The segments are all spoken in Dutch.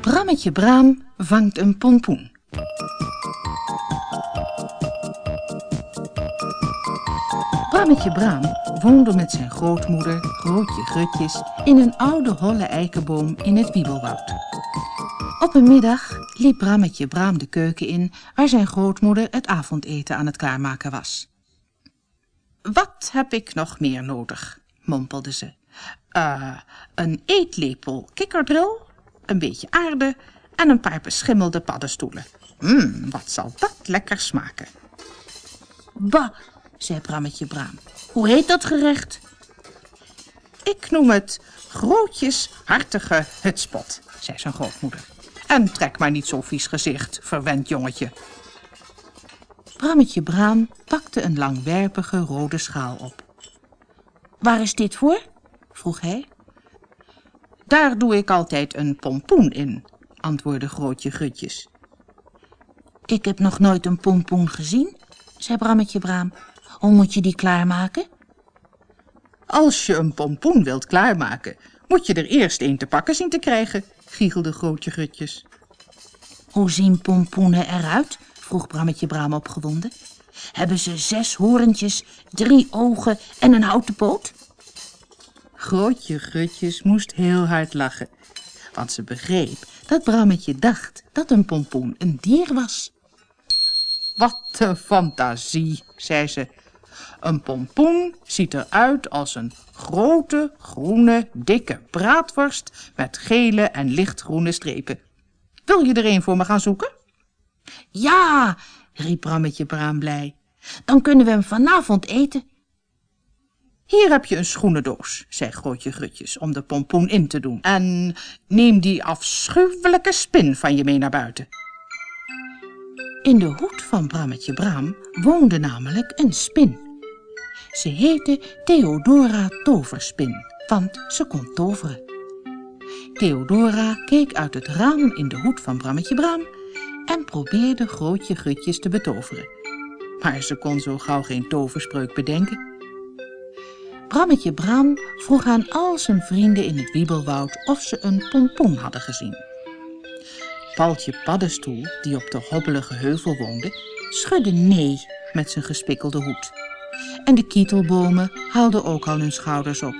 Brammetje Braam vangt een pompoen. Brammetje Braam woonde met zijn grootmoeder, Grootje Grutjes, in een oude holle eikenboom in het Wiebelwoud. Op een middag liep Brammetje Braam de keuken in, waar zijn grootmoeder het avondeten aan het klaarmaken was. Wat heb ik nog meer nodig? mompelde ze. Uh, een eetlepel kikkerdril, een beetje aarde en een paar beschimmelde paddenstoelen. Mmm, wat zal dat lekker smaken. Bah, zei Brammetje Braam. Hoe heet dat gerecht? Ik noem het grootjes hartige hutspot, zei zijn grootmoeder. En trek maar niet zo'n vies gezicht, verwend jongetje. Brammetje Braam pakte een langwerpige rode schaal op. Waar is dit voor? vroeg hij. Daar doe ik altijd een pompoen in, antwoordde Grootje Gutjes. Ik heb nog nooit een pompoen gezien, zei Brammetje Braam. Hoe moet je die klaarmaken? Als je een pompoen wilt klaarmaken, moet je er eerst een te pakken zien te krijgen, giechelde Grootje Gutjes. Hoe zien pompoenen eruit? vroeg Brammetje Braam opgewonden. Hebben ze zes hoorntjes, drie ogen en een houten poot? Grootje Gutjes moest heel hard lachen, want ze begreep dat Brammetje dacht dat een pompoen een dier was. Wat een fantasie, zei ze. Een pompoen ziet eruit als een grote, groene, dikke braadworst met gele en lichtgroene strepen. Wil je er een voor me gaan zoeken? Ja, riep Brammetje Braam blij. Dan kunnen we hem vanavond eten. Hier heb je een schoenendoos, zei Grootje Grutjes, om de pompoen in te doen. En neem die afschuwelijke spin van je mee naar buiten. In de hoed van Brammetje Braam woonde namelijk een spin. Ze heette Theodora Toverspin, want ze kon toveren. Theodora keek uit het raam in de hoed van Brammetje Braam en probeerde Grootje Grutjes te betoveren. Maar ze kon zo gauw geen toverspreuk bedenken. Brammetje Braam vroeg aan al zijn vrienden in het Wiebelwoud of ze een pompoen hadden gezien. Paltje Paddenstoel, die op de hobbelige heuvel woonde, schudde nee met zijn gespikkelde hoed. En de kietelbomen haalden ook al hun schouders op.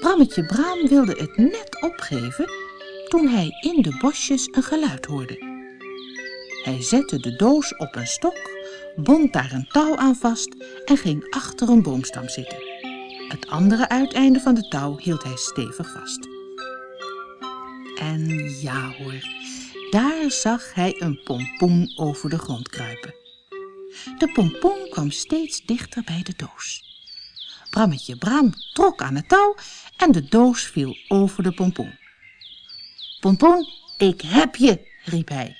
Brammetje Braam wilde het net opgeven toen hij in de bosjes een geluid hoorde. Hij zette de doos op een stok, bond daar een touw aan vast en ging achter een boomstam zitten. Het andere uiteinde van de touw hield hij stevig vast. En ja hoor, daar zag hij een pompoen over de grond kruipen. De pompoen kwam steeds dichter bij de doos. Brammetje Bram trok aan het touw en de doos viel over de pompoen. Pompoen, ik heb je, riep hij.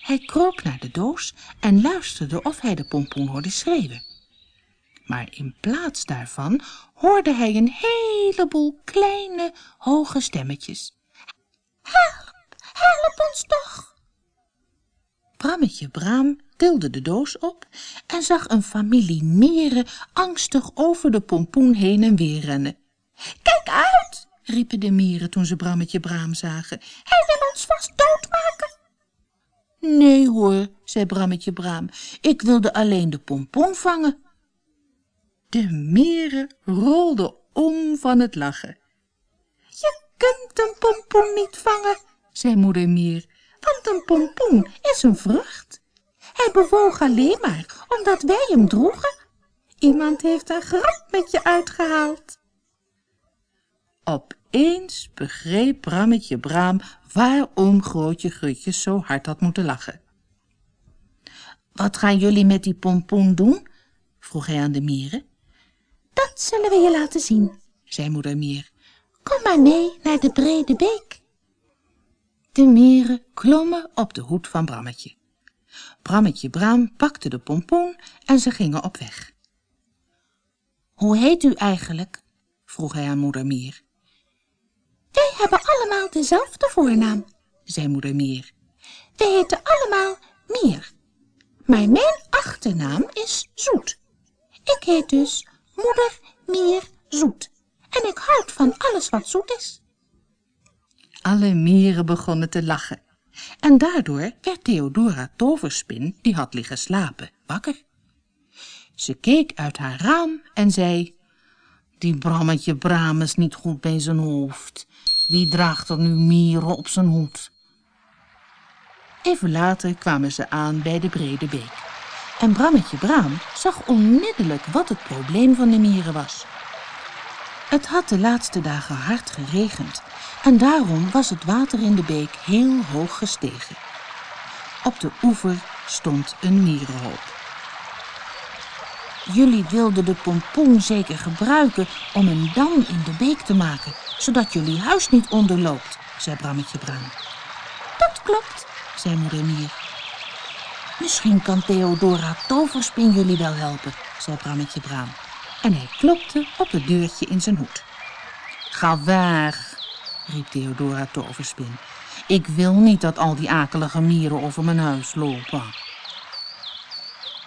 Hij kroop naar de doos en luisterde of hij de pompoen hoorde schreeuwen. Maar in plaats daarvan hoorde hij een heleboel kleine, hoge stemmetjes. Help, help ons toch! Brammetje Braam tilde de doos op en zag een familie meren angstig over de pompoen heen en weer rennen. Kijk uit, riepen de mieren toen ze Brammetje Braam zagen. Hij wil ons vast doodmaken. Nee hoor, zei Brammetje Braam, ik wilde alleen de pompoen vangen. De mieren rolden om van het lachen. Je kunt een pompoen niet vangen, zei moeder mier, want een pompoen is een vrucht. Hij bewoog alleen maar omdat wij hem droegen. Iemand heeft een grap met je uitgehaald. Opeens begreep Brammetje Braam waarom Grootje Grutjes zo hard had moeten lachen. Wat gaan jullie met die pompoen doen? vroeg hij aan de mieren. Dat zullen we je laten zien, zei moeder mier. Kom maar mee naar de brede beek. De mieren klommen op de hoed van Brammetje. Brammetje Braam pakte de pompoen en ze gingen op weg. Hoe heet u eigenlijk? vroeg hij aan moeder mier. Hebben allemaal dezelfde voornaam, zei moeder Mier. Wij heten allemaal Mier. Maar mijn achternaam is Zoet. Ik heet dus moeder Mier Zoet. En ik houd van alles wat zoet is. Alle mieren begonnen te lachen. En daardoor werd Theodora Toverspin, die had liggen slapen, wakker. Ze keek uit haar raam en zei... Die Brammetje Bram is niet goed bij zijn hoofd. Wie draagt er nu mieren op zijn hoed? Even later kwamen ze aan bij de Brede Beek. En Brammetje Braam zag onmiddellijk wat het probleem van de mieren was. Het had de laatste dagen hard geregend en daarom was het water in de beek heel hoog gestegen. Op de oever stond een mierenhoop. Jullie wilden de pompoen zeker gebruiken om een dam in de beek te maken, zodat jullie huis niet onderloopt, zei Brammetje Braam. Dat klopt, zei moeder Mier. Misschien kan Theodora Toverspin jullie wel helpen, zei Brammetje Braam. En hij klopte op het deurtje in zijn hoed. Ga weg, riep Theodora Toverspin. Ik wil niet dat al die akelige mieren over mijn huis lopen.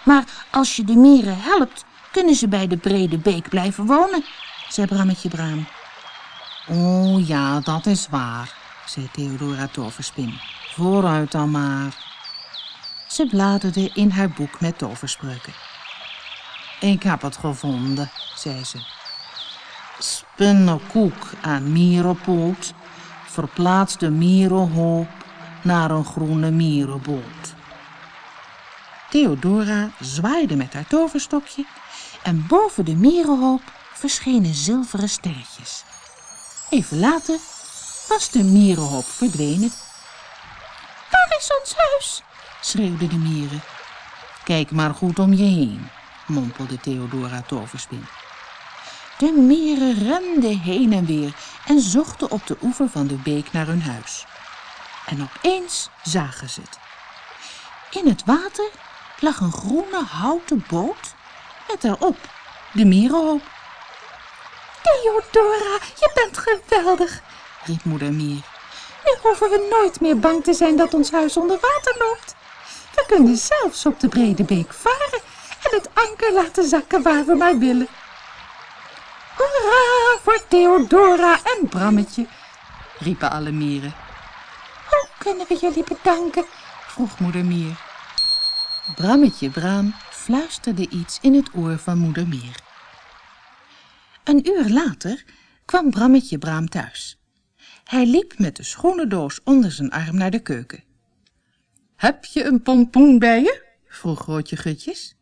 Maar als je de mieren helpt, kunnen ze bij de brede beek blijven wonen, zei Brammetje Braam. Oh ja, dat is waar, zei Theodora Toverspin. Vooruit dan maar. Ze bladerde in haar boek met toverspreuken. Ik heb het gevonden, zei ze. Spinnenkoek en mierenpoot verplaatst de mierenhoop naar een groene mierenboot. Theodora zwaaide met haar toverstokje en boven de mierenhoop verschenen zilveren sterretjes. Even later was de mierenhoop verdwenen. Waar is ons huis? schreeuwden de mieren. Kijk maar goed om je heen, mompelde Theodora Toverspin. De mieren renden heen en weer en zochten op de oever van de beek naar hun huis. En opeens zagen ze het. In het water lag een groene houten boot met daarop de mierenhoop. Theodora, je bent geweldig, riep moeder Mier. Nu hoeven we nooit meer bang te zijn dat ons huis onder water loopt. We kunnen zelfs op de brede beek varen en het anker laten zakken waar we maar willen. Hoera voor Theodora en Brammetje, riepen alle mieren. Hoe kunnen we jullie bedanken? vroeg moeder Mier. Brammetje Braam fluisterde iets in het oor van moeder Mier. Een uur later kwam Brammetje Braam thuis. Hij liep met de schoenendoos onder zijn arm naar de keuken. Heb je een pompoen bij je? vroeg Grootje Grutjes.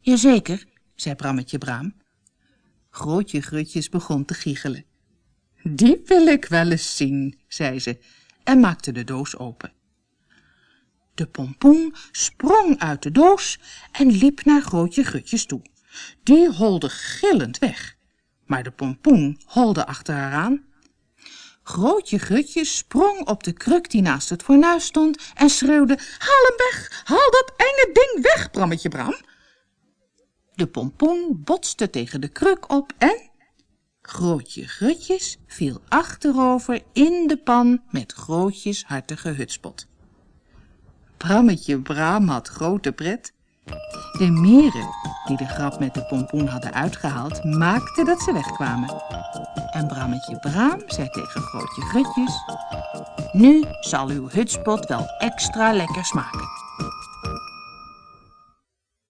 Jazeker, zei Brammetje Braam. Grootje Grutjes begon te giechelen. Die wil ik wel eens zien, zei ze en maakte de doos open. De pompoen sprong uit de doos en liep naar Grootje Grutjes toe. Die holde gillend weg, maar de pompoen holde achter haar aan Grootje Grutje sprong op de kruk die naast het fornuis stond en schreeuwde, haal hem weg, haal dat enge ding weg, Brammetje Bram. De pompoen botste tegen de kruk op en Grootje Grutjes viel achterover in de pan met Grootjes hartige hutspot. Brammetje Bram had grote pret. De mieren die de grap met de pompoen hadden uitgehaald, maakten dat ze wegkwamen. En Brammetje Braam zei tegen Grootje Grutjes... Nu zal uw hutspot wel extra lekker smaken.